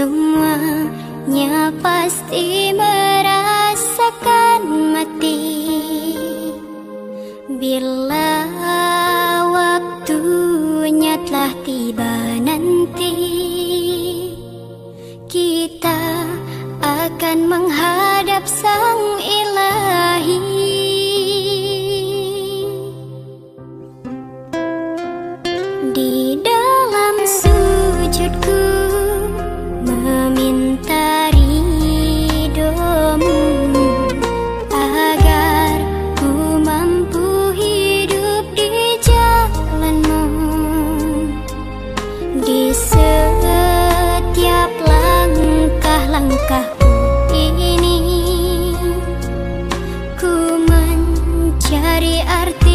Semuanya pasti merasakan mati. Bila waktunya telah tiba nanti Kita akan menghadap sang ilahi. ini Ku mencari arti